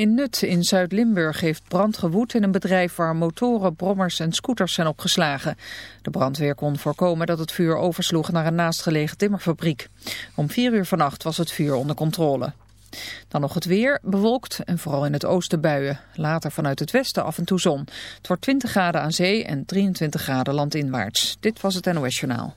In Nut in Zuid-Limburg heeft brand gewoed in een bedrijf waar motoren, brommers en scooters zijn opgeslagen. De brandweer kon voorkomen dat het vuur oversloeg naar een naastgelegen timmerfabriek. Om vier uur vannacht was het vuur onder controle. Dan nog het weer, bewolkt en vooral in het oosten buien. Later vanuit het westen af en toe zon. Het wordt 20 graden aan zee en 23 graden landinwaarts. Dit was het NOS Journaal.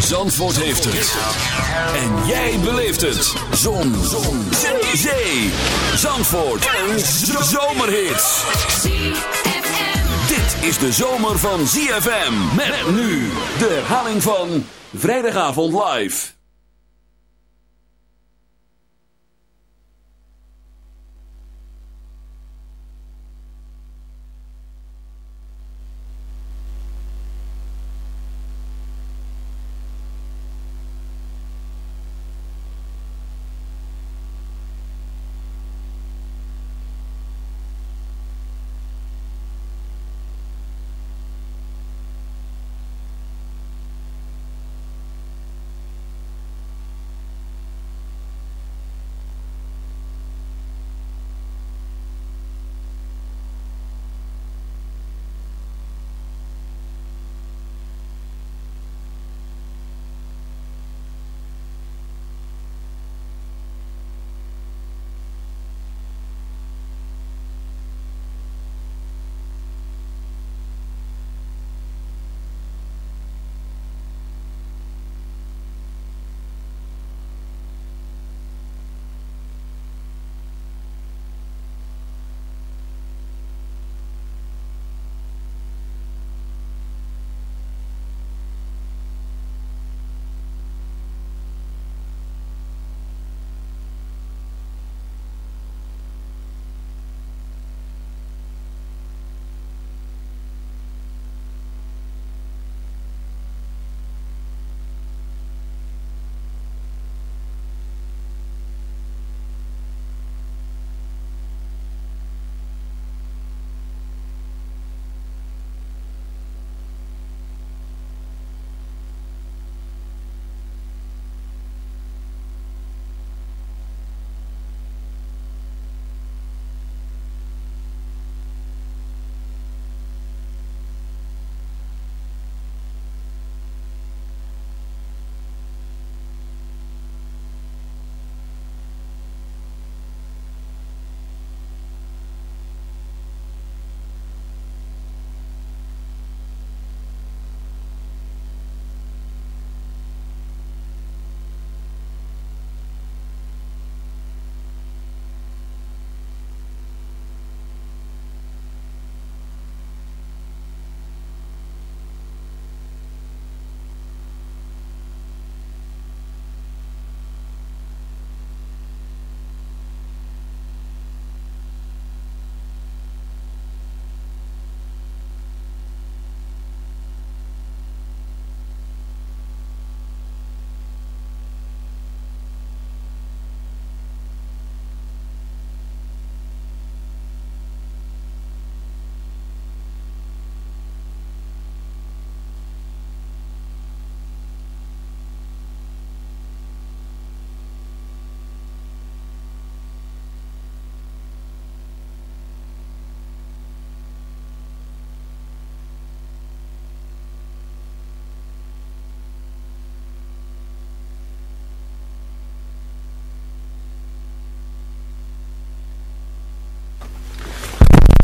Zandvoort heeft het. En jij beleeft het. Zon. Zon. Zee. Zandvoort. Een zomerhit. Dit is de zomer van ZFM. Met nu de herhaling van Vrijdagavond Live.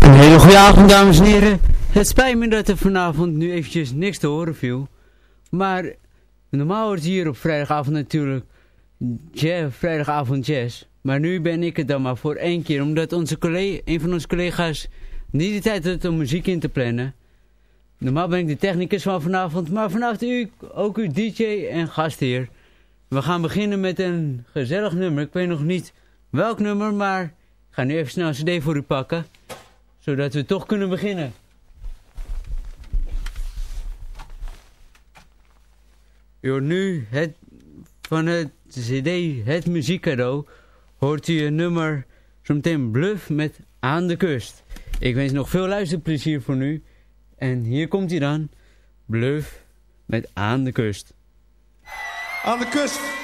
Een hele goede avond dames en heren. Het spijt me dat er vanavond nu eventjes niks te horen viel. Maar normaal wordt hier op vrijdagavond natuurlijk jazz, vrijdagavond jazz. Maar nu ben ik het dan maar voor één keer. Omdat onze collega, een van onze collega's niet de tijd had om muziek in te plannen. Normaal ben ik de technicus van vanavond. Maar vanavond u, ook uw DJ en gastheer. We gaan beginnen met een gezellig nummer. Ik weet nog niet welk nummer, maar ik ga nu even snel een cd voor u pakken. Zodat we toch kunnen beginnen. U hoort nu het, van het cd Het Muziekcadeau. Hoort u een nummer zometeen Bluff met Aan de Kust. Ik wens nog veel luisterplezier voor nu. En hier komt hij dan. Bluff met Aan de Kust. Aan de kust.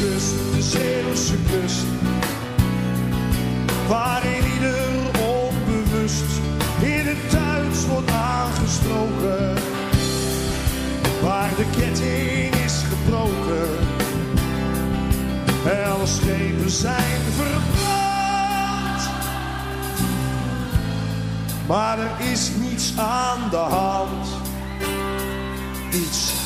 Kust, de Zeeuwse kust. Waarin ieder onbewust in het Duits wordt aangesproken. Waar de ketting is gebroken. En schepen zijn verbrand. Maar er is niets aan de hand. Niets.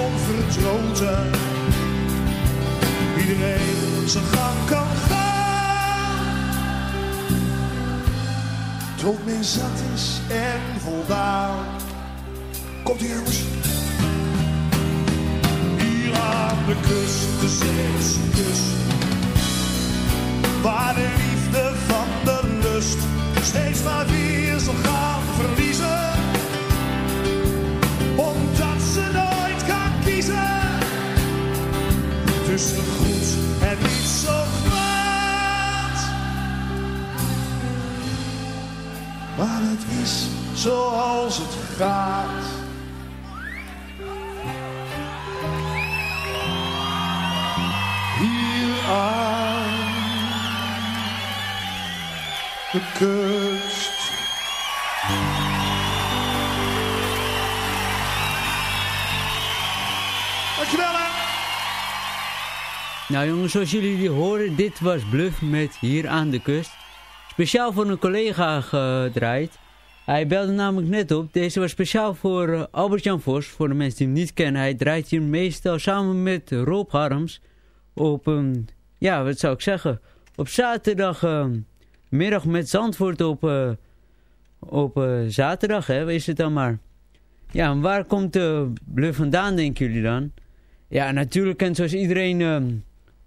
onverdroten iedereen zijn gang kan gaan. Tot men zat is en voldaan. Komt ie jongens. Hier aan de kust, de Zeeuwse kust. Waar de liefde van de lust steeds maar weer zal gaan tussen goed en niet zo kwaad. Maar het is zoals het gaat. Hier aan de kust. Nou jongens, zoals jullie horen, dit was Bluff met Hier aan de Kust. Speciaal voor een collega gedraaid. Hij belde namelijk net op. Deze was speciaal voor eh, Albert-Jan Vos. Voor de mensen die hem niet kennen. Hij draait hier meestal samen met Rob Harms. op, ehm, ja, wat zou ik zeggen, op zaterdagmiddag met Zandvoort op, eh, op eh, zaterdag, hè, is het dan maar. Ja, en waar komt de Bluff vandaan, denken jullie dan? Ja, natuurlijk kent zoals iedereen,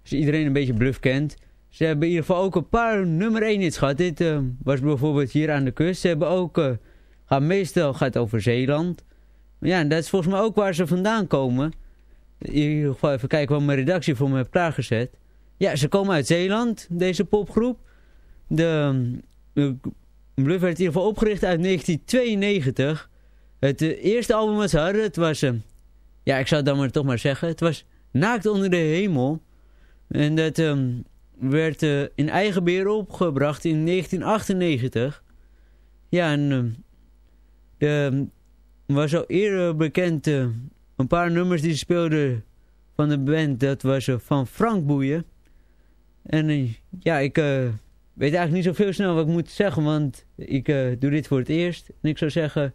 als iedereen een beetje Bluff kent. Ze hebben in ieder geval ook een paar nummer 1 hits gehad. Dit ehm, was bijvoorbeeld hier aan de kust. Ze hebben ook, eh, gaat meestal gaat over Zeeland. Ja, en dat is volgens mij ook waar ze vandaan komen. In ieder geval even kijken wat mijn redactie voor me heeft klaargezet. Ja, ze komen uit Zeeland, deze popgroep. De, de Bluff werd in ieder geval opgericht uit 1992. Het eh, eerste album wat ze hadden, het was... eh, ja, ik zou het dan maar toch maar zeggen. Het was Naakt onder de hemel. En dat ehm, werd eh, in eigen beheer opgebracht in 1998. Ja, en ehm, de, was al eerder bekend... eh, een paar nummers die speelden van de band. Dat was eh, van Frank Boeien. En ja, ik weet eigenlijk niet zoveel snel wat ik moet zeggen. Want ik doe dit voor het eerst. En ik zou zeggen...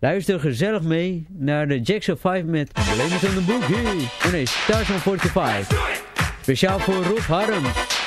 Luister gezellig mee naar de Jackson 5 met Blames on the Boogie. Oh nee, Stars on 45. Speciaal voor Rob Harms.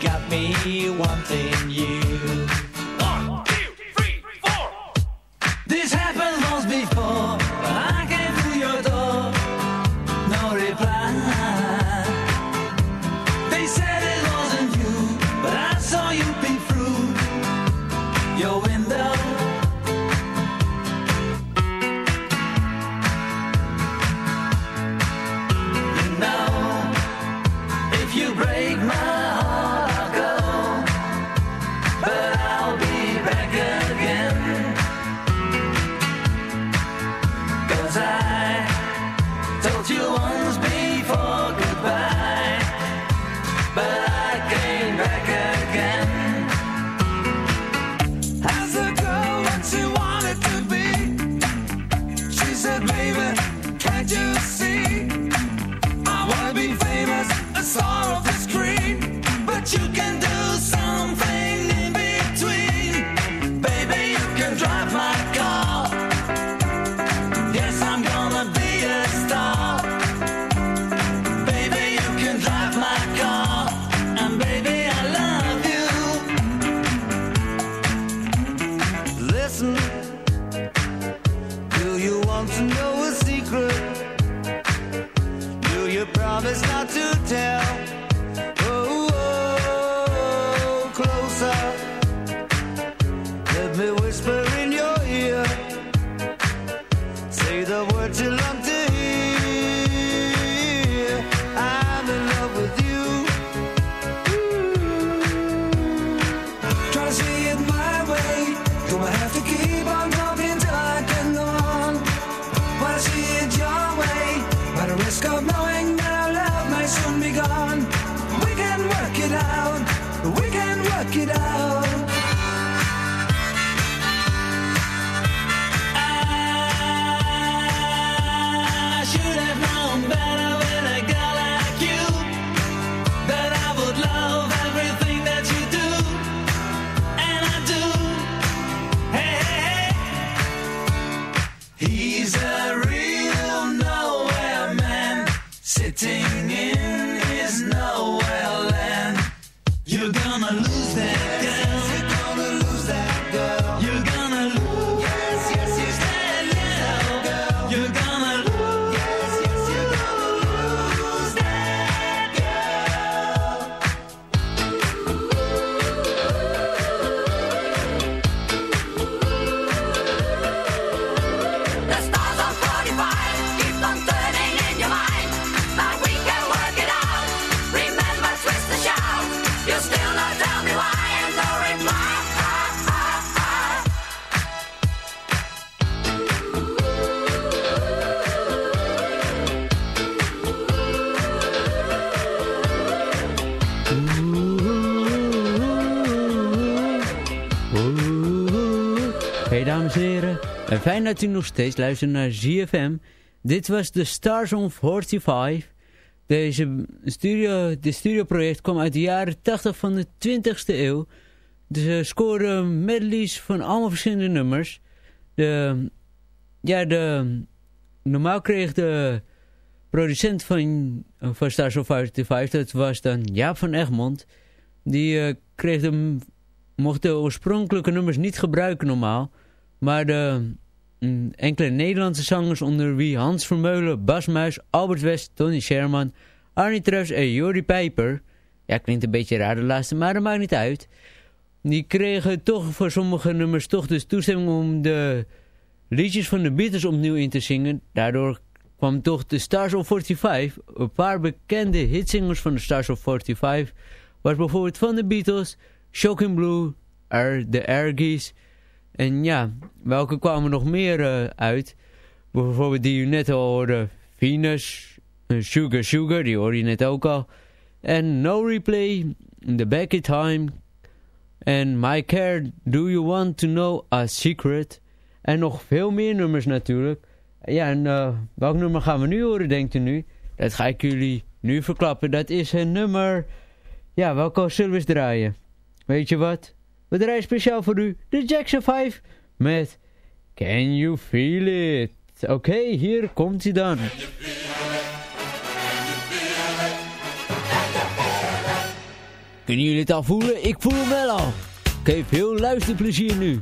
Got me wanting you. See it your way. By the risk of knowing that our love might soon be gone. We can work it out. We can work it out. En fijn dat u nog steeds luistert naar ZFM. Dit was de Stars on 45. Deze studio, dit studioproject kwam uit de jaren 80 van de 20ste eeuw. Ze scoren medleys van allemaal verschillende nummers. De, ja, de, normaal kreeg de producent van, van Stars on 45, dat was dan Jaap van Egmond. Die eh, kreeg de, mocht de oorspronkelijke nummers niet gebruiken normaal. Maar de mm, enkele Nederlandse zangers onder wie Hans Vermeulen, Bas Muis, Albert West, Tony Sherman, Arnie Trus en Jordi Pijper. Ja, klinkt een beetje raar de laatste, maar dat maakt niet uit. Die kregen toch voor sommige nummers toch dus toestemming om de liedjes van de Beatles opnieuw in te zingen. Daardoor kwam toch de Stars of 45, een paar bekende hitsingers van de Stars of 45, was bijvoorbeeld van de Beatles, Shocking Blue, er, de Airgies. En ja, welke kwamen nog meer eh, uit? Bijvoorbeeld die u net al hoorde, Venus, eh, Sugar Sugar, die hoorde je net ook al. En No Replay, The Back in Time, en My Care, Do You Want To Know A Secret. En nog veel meer nummers natuurlijk. Ja, en eh, welk nummer gaan we nu horen, denkt u nu? Dat ga ik jullie nu verklappen. Dat is een nummer... Ja, welke zullen we eens draaien? Weet je wat? We draaien speciaal voor u de Jackson 5 met Can You Feel It? Oké, hier komt hij dan. Kunnen jullie het al voelen? Ik voel hem wel al. Oké, veel luisterplezier nu.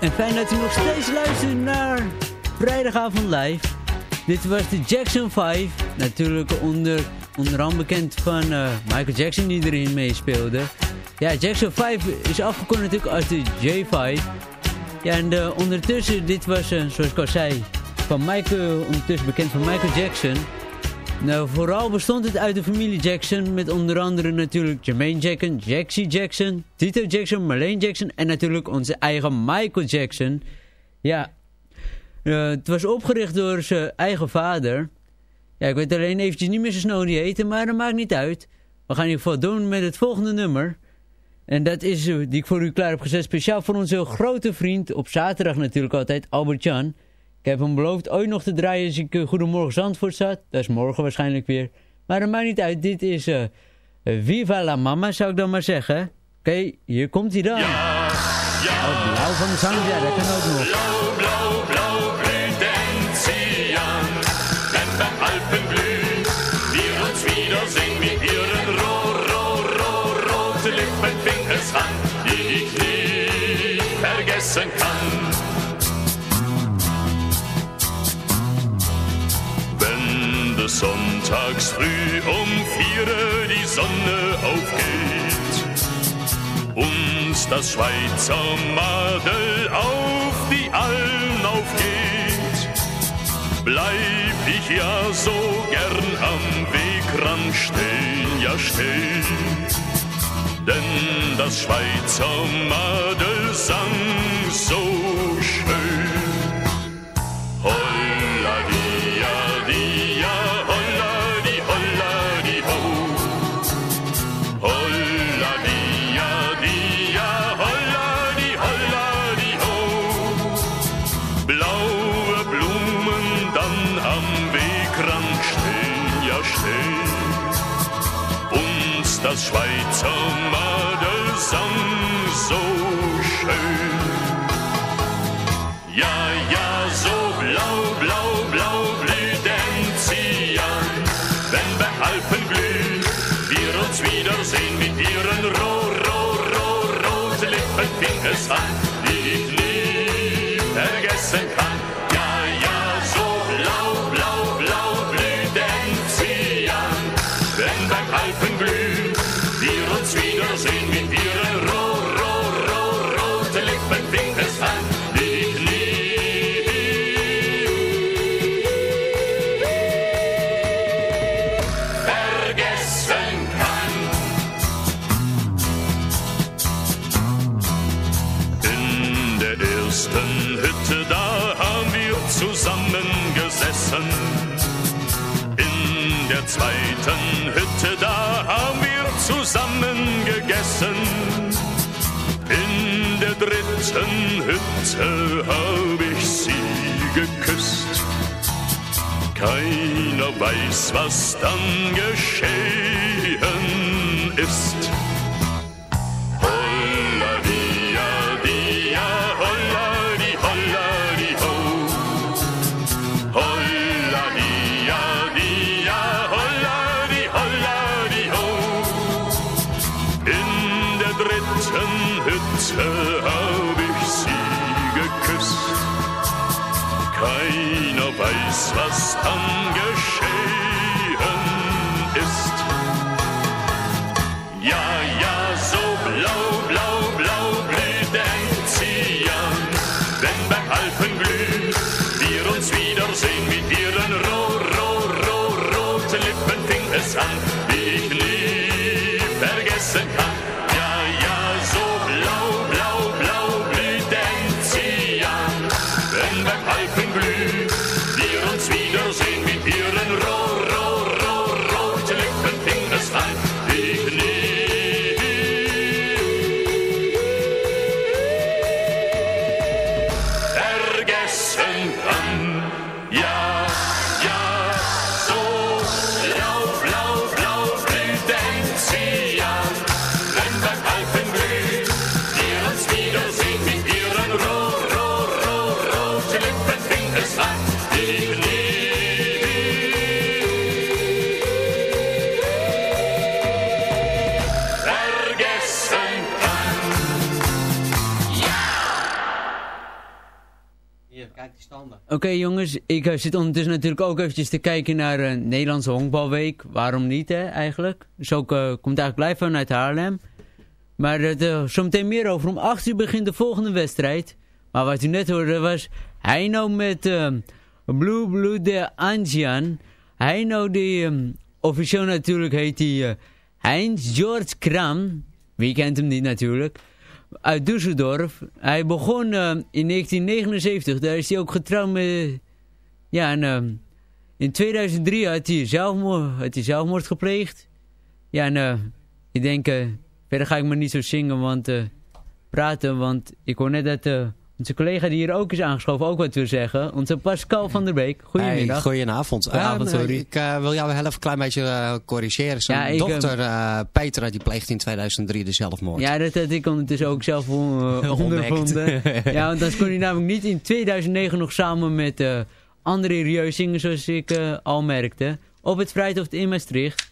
En fijn dat u nog steeds luistert naar Vrijdagavond Live. Dit was de Jackson 5, natuurlijk onder, onderhand bekend van eh, Michael Jackson die erin meespeelde. Ja, Jackson 5 is afgekomen natuurlijk als de J5. Ja, en eh, ondertussen, dit was, eh, zoals ik al zei, van Michael, ondertussen bekend van Michael Jackson. Nou, vooral bestond het uit de familie Jackson, met onder andere natuurlijk Jermaine Jackson, Jaxie Jackson, Tito Jackson, Marlene Jackson en natuurlijk onze eigen Michael Jackson. Ja, eh, het was opgericht door zijn eigen vader. Ja, ik weet alleen eventjes niet meer zo snel die maar dat maakt niet uit. We gaan in ieder geval doen met het volgende nummer. En dat is, eh, die ik voor u klaar heb gezet, speciaal voor onze grote vriend, op zaterdag natuurlijk altijd, Albert Jan. Ik heb hem beloofd ooit nog te draaien als ik uh, Goedemorgen Zandvoort zat. Dat is morgen waarschijnlijk weer. Maar dat maakt niet uit. Dit is eh, eh, Viva la Mama, zou ik dan maar zeggen. Oké, hier komt hij dan. Oh, blauw van de zang, ja, dat kan ook nog. Blau, blau, blau blüht Enzian, wenn beim Alpenglühen wir uns wiedersehen mit ihren roh, roh, roh, roten Lippen fing es an, die ich nie vergessen kann. Sonntags früh um vier die Sonne aufgeht, uns das Schweizer Madel auf die Alm aufgeht, bleib ich ja so gern am Wegrand stehen, ja stehen. Denn das Schweizer Madel sang so schön. Sang so schön. Ja, ja, so blau, blau, blau blüht Enzian, wenn beim Alpenglühen wir uns wiedersehen mit ihren roh, roh, roh, roten Lippen fing es an, die ich nie vergessen kann. Hütte hab ich sie geküsst. Keiner weiß, was dann geschehen ist. Boston Oké jongens, ik eh, zit ondertussen natuurlijk ook eventjes te kijken naar eh Nederlandse Honkbalweek. Waarom niet hè, eigenlijk? Dus ook, eh, komt eigenlijk live vanuit Haarlem. Maar het, eh, zometeen meer over. Om 8 uur begint de volgende wedstrijd. Maar wat u net hoorde was Heino met eh, Blue Blue de Anjian. Heino die eh, officieel natuurlijk heet hij Heinz George Kram. Wie kent hem niet natuurlijk uit Düsseldorf. Hij begon eh, in 1979, daar is hij ook getrouwd. Ja, en eh, in 2003 had hij zelfmoord, had hij zelfmoord gepleegd. Ja, en eh, ik denk, eh, verder ga ik maar niet zo zingen, want praten, want ik hoor net dat onze collega die hier ook is aangeschoven ook wat wil zeggen. Onze Pascal van der Beek. Goedemiddag. Hey, goedenavond. Goedenavond, Eh, sorry. ik eh, wil jou heel even een klein beetje eh, corrigeren. Zijn Ja, dochter eh, Petra die pleegde in 2003 de zelfmoord. Ja, dat had ik ondertussen ook zelf on- ondervonden. ja, want dan kon hij namelijk niet in 2009 nog samen met André Rieu zingen, zoals ik al merkte. Op het Vrijthof in Maastricht.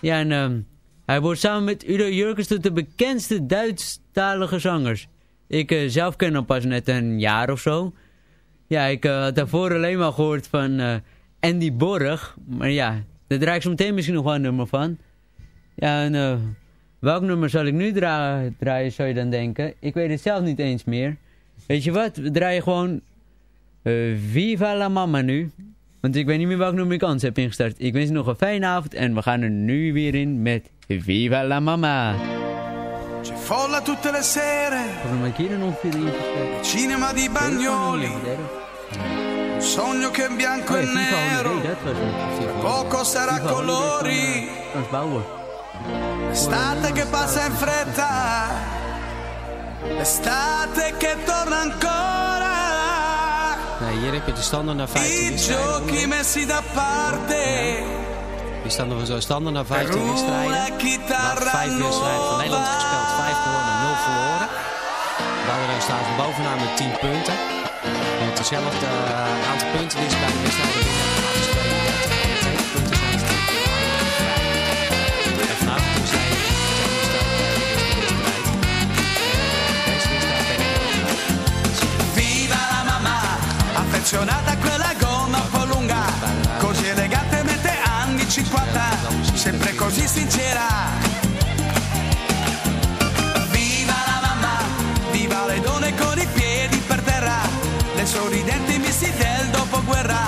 Ja, en ehm, hij wordt samen met Udo Jurkens tot de bekendste Duitsstalige zangers. Ik eh, zelf ken hem pas net een jaar of zo. Ja, ik eh, had daarvoor alleen maar gehoord van eh, Andy Borg. Maar ja, daar draai ik zo meteen misschien nog wel een nummer van. Ja, en welk nummer zal ik nu dra draaien, zou je dan denken? Ik weet het zelf niet eens meer. Weet je wat, we draaien gewoon Viva la Mama nu. Want ik weet niet meer welk nummer ik anders heb ingestart. Ik wens je nog een fijne avond en we gaan er nu weer in met Viva la Mama. Folla tutte le sere, een ongeveer ingestart. cinema di Bagnoli, un sogno che è bianco Oh e nero, poco sarà colori, van, eh, l'estate che passa in fretta, l'estate che torna ancora, Nee, hier heb je de standen naar 15 i wedstrijden. giochi messi da parte, Die standen zo standen naar per 15 una wedstrijden. Maar chitarra vijf wedstrijden van Nederland gespeeld, Bouwderij staat bovenaan met 10 punten. Met dezelfde eh, aantal punten die ze bij de wedstrijden winnen. gaan ze spelen met 32 punten zijn ze terug. En vanavond is hij zijn die staat bij de eerste wedstrijd. Deze wedstrijd ben ik wel Viva la mamma, affezionata a quella gonna un po' lunga, così elegante mette anni 50, sempre così sincera. sorridente Missy del dopoguerra.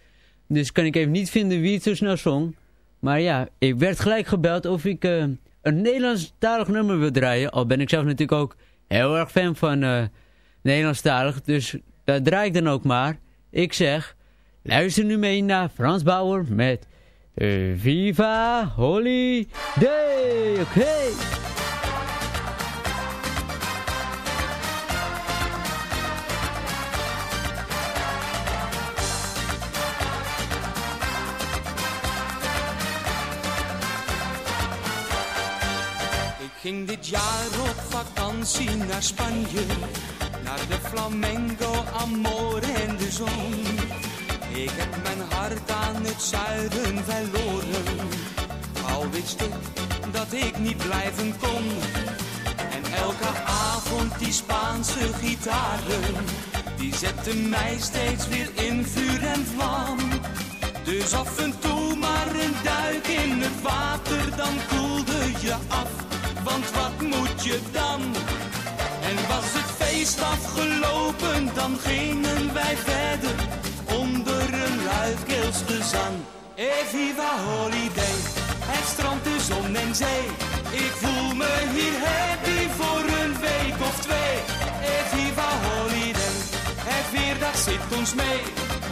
Dus kan ik even niet vinden wie het zo snel zong. Maar ja, ik werd gelijk gebeld of ik eh, een Nederlandstalig nummer wil draaien. Al ben ik zelf natuurlijk ook heel erg fan van eh Nederlandstalig. Dus dat draai ik dan ook maar. Ik zeg, luister nu mee naar Frans Bauer met eh, Viva Holiday. Oké. Ging dit jaar op vakantie naar Spanje, naar de flamenco, amore en de zon. Ik heb mijn hart aan het zuiden verloren, al wist ik dat ik niet blijven kon. En elke avond die Spaanse gitaren, die zetten mij steeds weer in vuur en vlam. Dus af en toe maar een duik in het water, dan koelde je af. Want wat moet je dan? En was het feest afgelopen, dan gingen wij verder onder een luidkeels gezang. E viva holiday, het strand, de zon en zee. Ik voel me hier happy voor een week of twee. E viva holiday, het weer dat zit ons mee.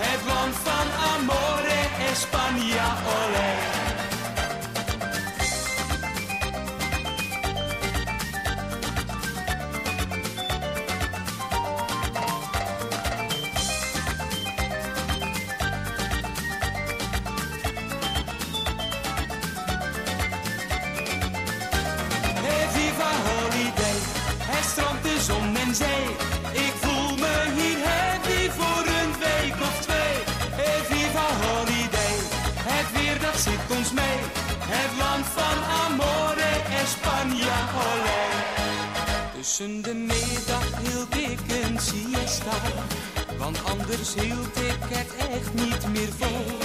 Het land van amore, España, olé. Ik voel me hier happy voor een week of twee. Hey, viva holiday, het weer dat zit ons mee. Het land van amore, España, olé. Tussen de middag hield ik een siesta, want anders hield ik het echt niet meer vol.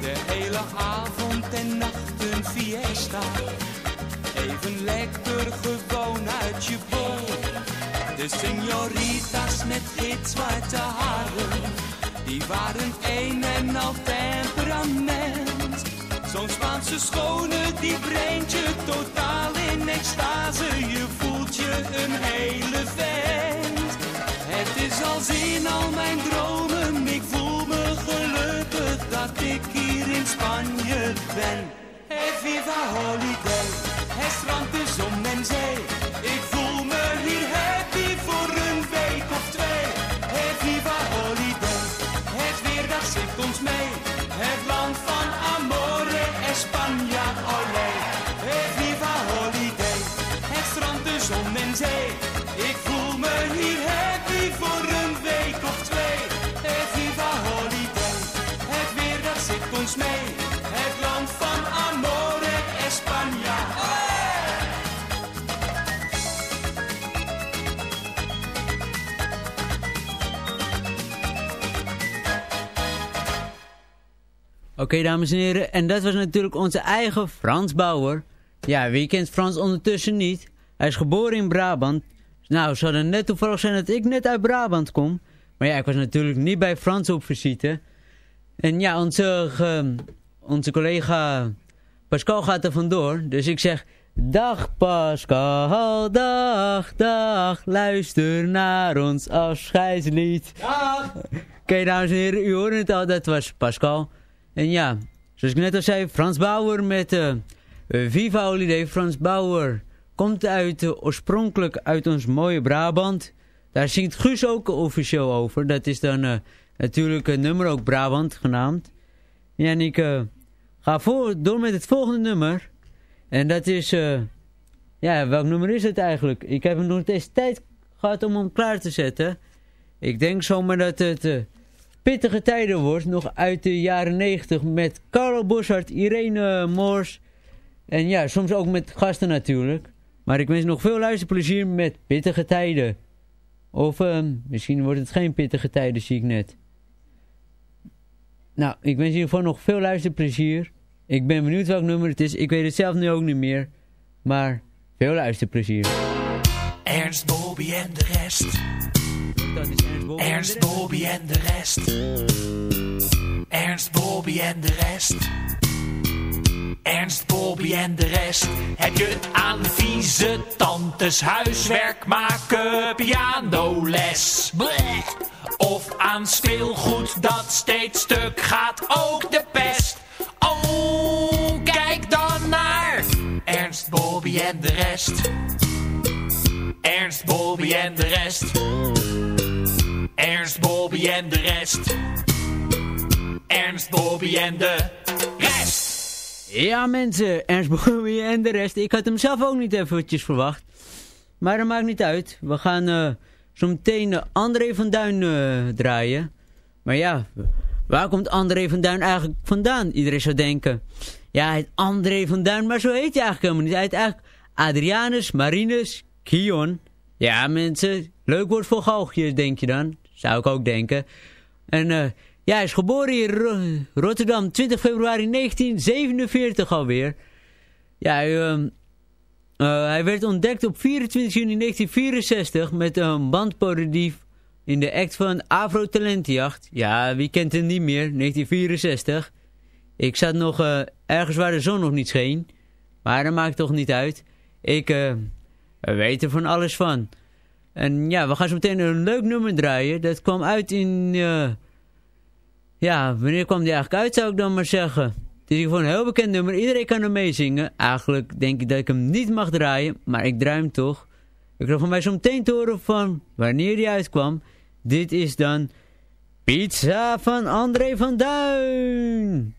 De hele avond en nacht een fiesta. Even lekker gewoon uit je bol. De señoritas met gitzwarte haren. Die waren een en al temperament. Zo'n Spaanse schone die brengt je totaal in extase. Je voelt je een hele vent. Het is als in al mijn dromen. Ik voel me gelukkig dat ik hier in Spanje ben. Hey, viva holiday, Oké, dames en heren, en dat was natuurlijk onze eigen Frans Bauer. Ja, wie kent Frans ondertussen niet? Hij is geboren in Brabant. Nou, het zou dan net toevallig zijn dat ik net uit Brabant kom. Maar ja, ik was natuurlijk niet bij Frans op visite. En ja, onze, onze collega Pascal gaat er vandoor. Dus ik zeg, dag Pascal, dag, dag, luister naar ons afscheidslied. Dag! Oké, dames en heren, u hoorde het al, dat was Pascal. En ja, zoals ik net al zei, Frans Bauer met eh, Viva Holiday. Frans Bauer komt uit, eh, oorspronkelijk uit ons mooie Brabant. Daar zingt Guus ook officieel over. Dat is dan eh, natuurlijk een nummer ook Brabant genaamd. Ja, en ik ga voor, door met het volgende nummer. En dat is, ja, welk nummer is het eigenlijk? Ik heb nog eens tijd gehad om hem klaar te zetten. Ik denk zomaar dat het pittige tijden wordt. Nog uit de jaren 90 met Carlo Boshart, Irene Moors. En ja, soms ook met gasten natuurlijk. Maar ik wens nog veel luisterplezier met pittige tijden. Of eh, misschien wordt het geen pittige tijden, zie ik net. Nou, ik wens in geval nog veel luisterplezier. Ik ben benieuwd welk nummer het is. Ik weet het zelf nu ook niet meer. Maar veel luisterplezier. Ernst, Bobby en de rest. Dat is Ernst Bobby. Ernst Bobby en de rest. Ernst Bobby en de rest. Ernst Bobby en de rest. Heb je aan vieze tantes huiswerk maken, pianoles? Bleh. Of aan speelgoed dat steeds stuk gaat, ook de pest. Oh, kijk dan naar Ernst Bobby en de rest. Ernst Bobby en de rest. Ernst Bobby en de rest. Ernst Bobby en de rest. Ja mensen, Ernst Bobby en de rest. Ik had hem zelf ook niet eventjes verwacht. Maar dat maakt niet uit. We gaan eh zo meteen eh, André van Duin eh, draaien. Maar ja, waar komt André van Duin eigenlijk vandaan? Iedereen zou denken, ja, heet André van Duin, maar zo heet hij eigenlijk helemaal niet. Hij heet eigenlijk Adrianus Marinus Kion. Ja mensen, leuk woord voor galgjes denk je dan. Zou ik ook denken. En eh, ja, hij is geboren in Ro- Rotterdam 20 februari 1947 alweer. Ja, hij, ehm, eh, hij werd ontdekt op 24 juni 1964 met een bandparodie in de act van Afro Talentenjacht. Ja, wie kent hem niet meer? 1964. Ik zat nog eh, ergens waar de zon nog niet scheen. Maar dat maakt toch niet uit. Ik weet er van alles van. En ja, we gaan zo meteen een leuk nummer draaien. Dat kwam uit in... eh, ja, wanneer kwam die eigenlijk uit zou ik dan maar zeggen. Het is geval een heel bekend nummer. Iedereen kan er meezingen. Eigenlijk denk ik dat ik hem niet mag draaien. Maar ik draai hem toch. Ik krijg van mij zo meteen te horen van wanneer die uitkwam. Dit is dan Pizza van André van Duin.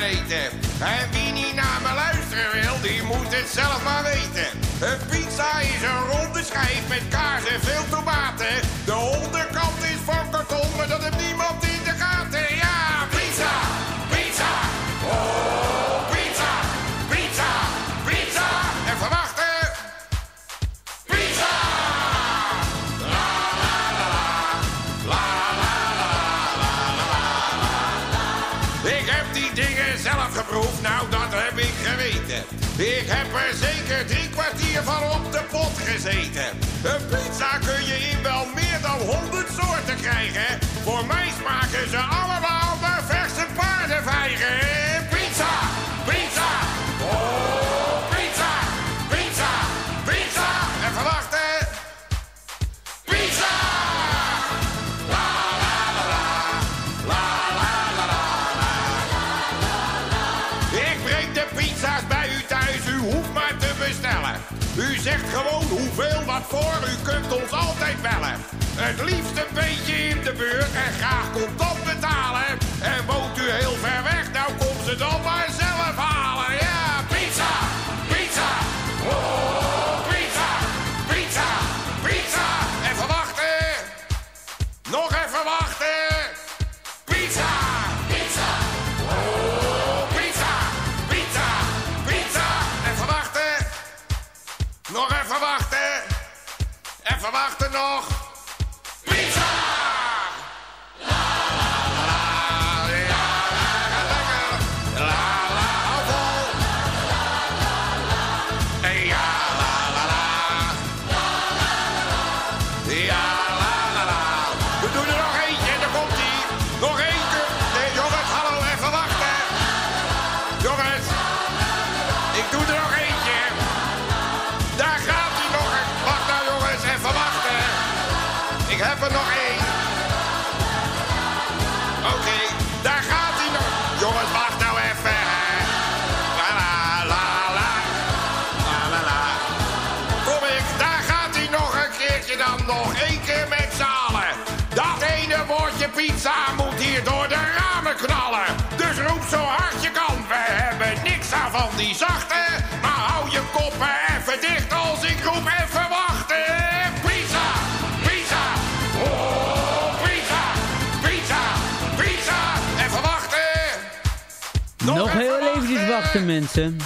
En wie niet naar me luisteren wil, die moet het zelf maar weten. Een pizza is een ronde schijf met kaas en veel tomaten. De onderkant is van karton, maar dat heeft niemand in de gaten. Ik heb er zeker drie kwartier van op de pot gezeten. Een pizza kun je in wel meer dan honderd soorten krijgen. Voor mij smaken ze allemaal naar verse paardenvijgen. Pizza, pizza, oh voor, u kunt ons altijd bellen. Het liefst een beetje in de buurt en graag contant betalen. En woont u heel ver weg, nou kom ze dan maar zelf Even wachten nog. Pizza moet hier door de ramen knallen. Dus roep zo hard je kan. We hebben niks aan van die zachte. Maar hou je koppen even dicht als ik roep even wachten. Pizza, pizza. Oh, pizza, pizza, pizza. Even wachten. Nog heel eventjes wachten mensen.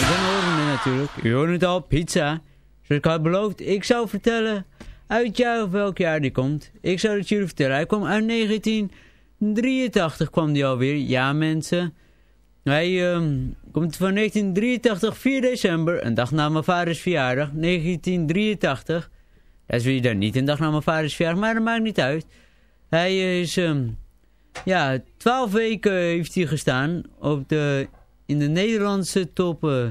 Dan horen we natuurlijk. U hoort het al, pizza. Zoals ik had beloofd, ik zou vertellen uit jaar of welk jaar die komt. Ik zou het jullie vertellen. Hij kwam uit 1983 kwam die alweer. Ja, mensen. Hij ehm, komt van 1983, 4 december, een dag na mijn vaders verjaardag, 1983. Dat is weer dan niet een dag na mijn vaders verjaardag, maar dat maakt niet uit. Hij is, ehm, ja, 12 weken heeft hij gestaan op de, in de Nederlandse top. eh,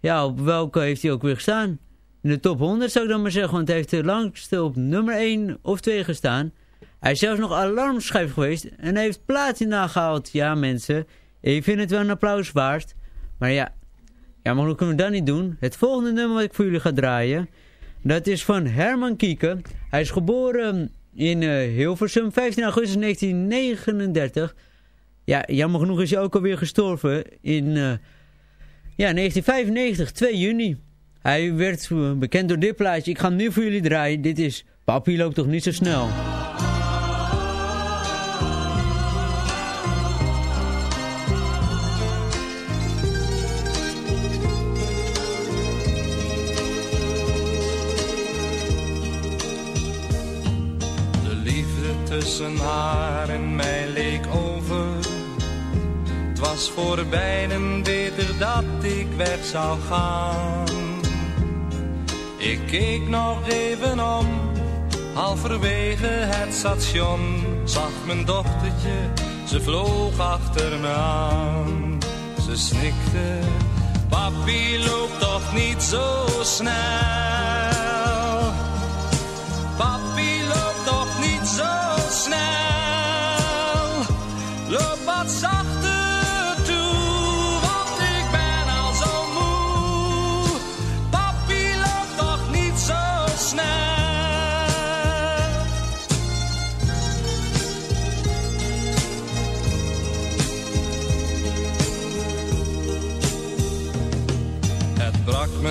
ja, op welke heeft hij ook weer gestaan? In de top 100 zou ik dan maar zeggen, want hij heeft de langste op nummer 1 of 2 gestaan. Hij is zelfs nog alarmschijf geweest en hij heeft platina gehaald. Ja mensen, ik vind het wel een applaus waard. Maar ja, ja maar hoe kunnen we dat niet doen? Het volgende nummer wat ik voor jullie ga draaien, dat is van Herman Kieken. Hij is geboren in eh, Hilversum, 15 augustus 1939. Ja, jammer genoeg is hij ook alweer gestorven in eh, ja, 1995, 2 juni. Hij werd eh, bekend door dit plaatje. Ik ga hem nu voor jullie draaien. Dit is Papi loopt toch niet zo snel. De liefde tussen haar en mij leek over. Het was voor beiden beter dat ik weg zou gaan. Ik keek nog even om, halverwege het station. Zag mijn dochtertje, ze vloog achter me aan. Ze snikte, papi loopt toch niet zo snel.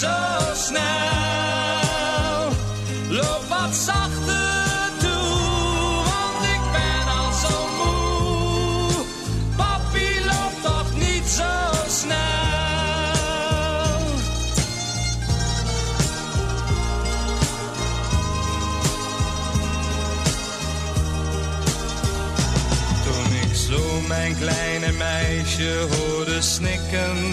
Zo snel. Loop wat zachter toe, want ik ben al zo moe. Papi loopt toch niet zo snel. Toen ik zo mijn kleine meisje hoorde snikken,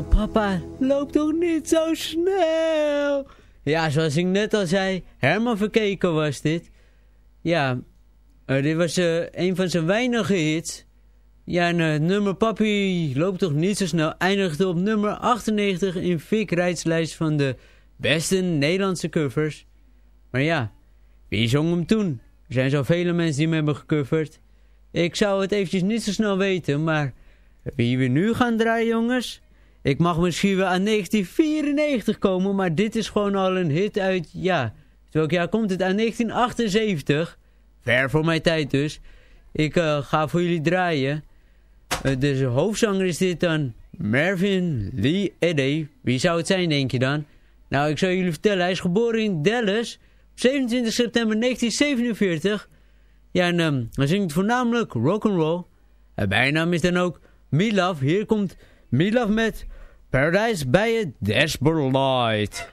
Oh papa, loop toch niet zo snel. Ja, zoals ik net al zei, Herman Verkeken was dit. Ja, eh, dit was eh, een van zijn weinige hits. Ja, en eh, nummer Papi loopt toch niet zo snel eindigde op nummer 98 in Vic Rijts lijst van de beste Nederlandse covers. Maar ja, wie zong hem toen? Er zijn zoveel mensen die hem hebben gecoverd. Ik zou het eventjes niet zo snel weten, maar wie we nu gaan draaien jongens... Ik mag misschien wel aan 1994 komen, maar dit is gewoon al een hit uit, ja, welk jaar komt het? Aan 1978. Ver voor mijn tijd dus. Ik eh, ga voor jullie draaien. Uh, de hoofdzanger is dit dan Marvin Lee Eddy. Wie zou het zijn, denk je dan? Nou, ik zal jullie vertellen, hij is geboren in Dallas op 27 september 1947. Ja, en um, hij zingt voornamelijk rock'n'roll. Bijnaam is dan ook Milaf. Hier komt Milaf met Paradise bij het Dashboard Light.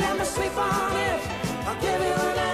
Let me sleep on it. I'll give you an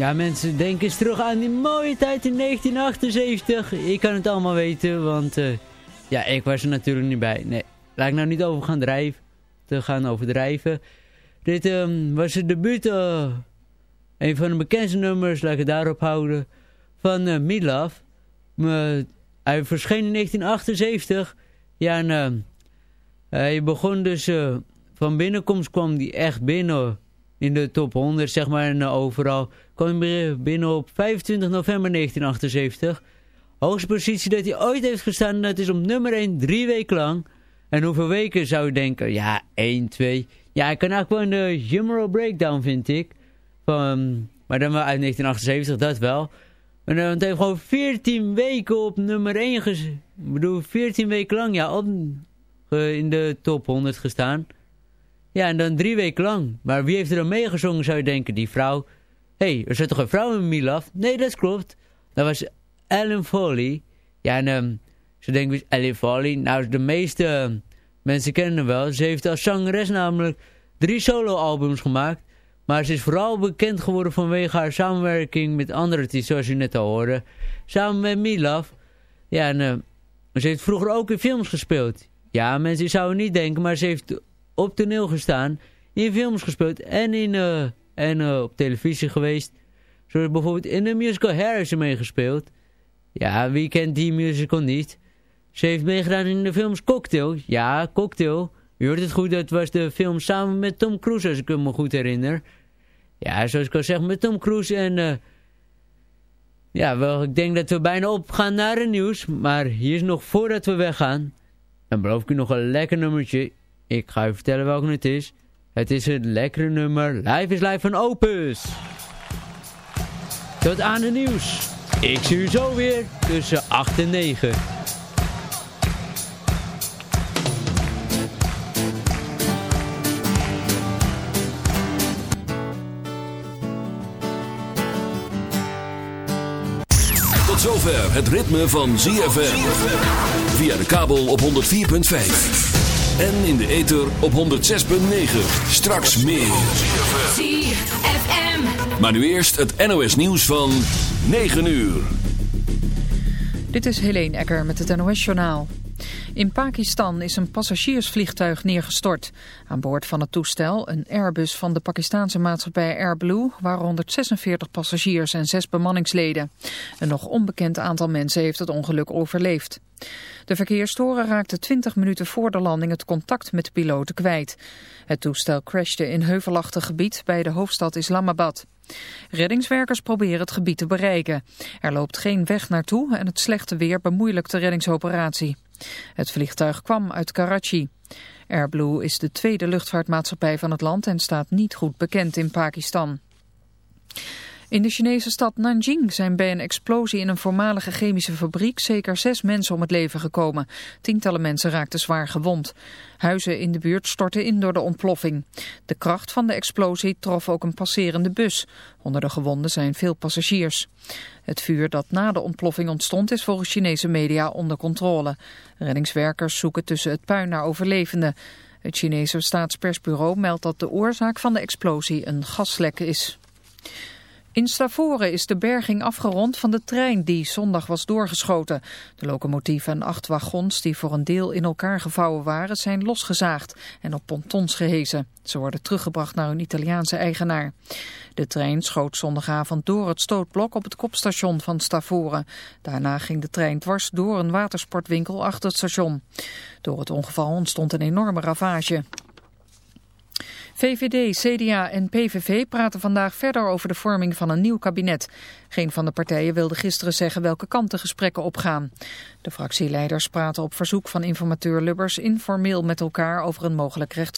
Ja, mensen, denk eens terug aan die mooie tijd in 1978. Ik kan het allemaal weten, want eh, ja, ik was er natuurlijk niet bij. Nee, laat ik nou niet over gaan drijven. Te gaan overdrijven. Dit ehm, was het debuut, eh, een van de bekendste nummers, laat ik het daarop houden, van uh, Midlove. Me- Hij verscheen in 1978. Ja, en ehm, hij begon dus, eh, van binnenkomst kwam hij echt binnen in de top 100, zeg maar, en eh, overal. Kwam hij binnen op 25 november 1978. Hoogste positie dat hij ooit heeft gestaan, dat is op nummer 1, drie weken lang. En hoeveel weken zou je denken? Ja, 1, 2. Ja, ik kan ook wel de Jumro Breakdown, vind ik. Van, maar dan wel uit 1978, dat wel. En, eh, hij heeft gewoon 14 weken op nummer 1 ges... Ik bedoel, 14 weken lang, ja, op, eh, in de top 100 gestaan. Ja, en dan drie weken lang. Maar wie heeft er dan meegezongen, zou je denken? Die vrouw. Hé, hey, er zit toch een vrouw in Milaf? Nee, dat klopt. Dat was Ellen Foley. Ja, en ehm, ze denken, wie is Ellen Foley? Nou, de meeste ehm, mensen kennen haar wel. Ze heeft als zangeres namelijk drie soloalbums gemaakt. Maar ze is vooral bekend geworden vanwege haar samenwerking met andere artiesten, zoals u net al hoorde. Samen met Milaf. Ja, en ehm, ze heeft vroeger ook in films gespeeld. Ja, mensen zouden niet denken, maar ze heeft op toneel gestaan, in films gespeeld en, in, eh, en eh, op televisie geweest. Zoals bijvoorbeeld in de musical Hair is ze meegespeeld. Ja, wie kent die musical niet? Ze heeft meegedaan in de films Cocktail. Ja, Cocktail. U hoort het goed, dat was de film samen met Tom Cruise, als ik me goed herinner. Ja, zoals ik al zeg, met Tom Cruise en... eh, ja, wel, ik denk dat we bijna opgaan naar het nieuws. Maar hier is nog voordat we weggaan. Dan beloof ik u nog een lekker nummertje. Ik ga je vertellen welke het is. Het is het lekkere nummer Live is Live van Opus. Tot aan het nieuws. Ik zie u zo weer tussen 8 en 9. Tot zover het ritme van ZFM. Via de kabel op 104.5. En in de ether op 106.9. Straks meer. ZFM. Maar nu eerst het NOS nieuws van 9 uur. Dit is Helene Ecker met het NOS-journaal. In Pakistan is een passagiersvliegtuig neergestort. Aan boord van het toestel, een Airbus van de Pakistanse maatschappij Airblue, waren 146 passagiers en 6 bemanningsleden. Een nog onbekend aantal mensen heeft het ongeluk overleefd. De verkeerstoren raakte 20 minuten voor de landing het contact met de piloten kwijt. Het toestel crashte in heuvelachtig gebied bij de hoofdstad Islamabad. Reddingswerkers proberen het gebied te bereiken. Er loopt geen weg naartoe en het slechte weer bemoeilijkt de reddingsoperatie. Het vliegtuig kwam uit Karachi. Airblue is de tweede luchtvaartmaatschappij van het land en staat niet goed bekend in Pakistan. In de Chinese stad Nanjing zijn bij een explosie in een voormalige chemische fabriek zeker zes mensen om het leven gekomen. Tientallen mensen raakten zwaar gewond. Huizen in de buurt stortten in door de ontploffing. De kracht van de explosie trof ook een passerende bus. Onder de gewonden zijn veel passagiers. Het vuur dat na de ontploffing ontstond is volgens Chinese media onder controle. Reddingswerkers zoeken tussen het puin naar overlevenden. Het Chinese staatspersbureau meldt dat de oorzaak van de explosie een gaslek is. In Stavoren is de berging afgerond van de trein die zondag was doorgeschoten. De locomotieven en acht wagons die voor een deel in elkaar gevouwen waren zijn losgezaagd en op pontons gehezen. Ze worden teruggebracht naar hun Italiaanse eigenaar. De trein schoot zondagavond door het stootblok op het kopstation van Stavoren. Daarna ging de trein dwars door een watersportwinkel achter het station. Door het ongeval ontstond een enorme ravage. VVD, CDA en PVV praten vandaag verder over de vorming van een nieuw kabinet. Geen van de partijen wilde gisteren zeggen welke kant de gesprekken opgaan. De fractieleiders praten op verzoek van informateur Lubbers informeel met elkaar over een mogelijk rechts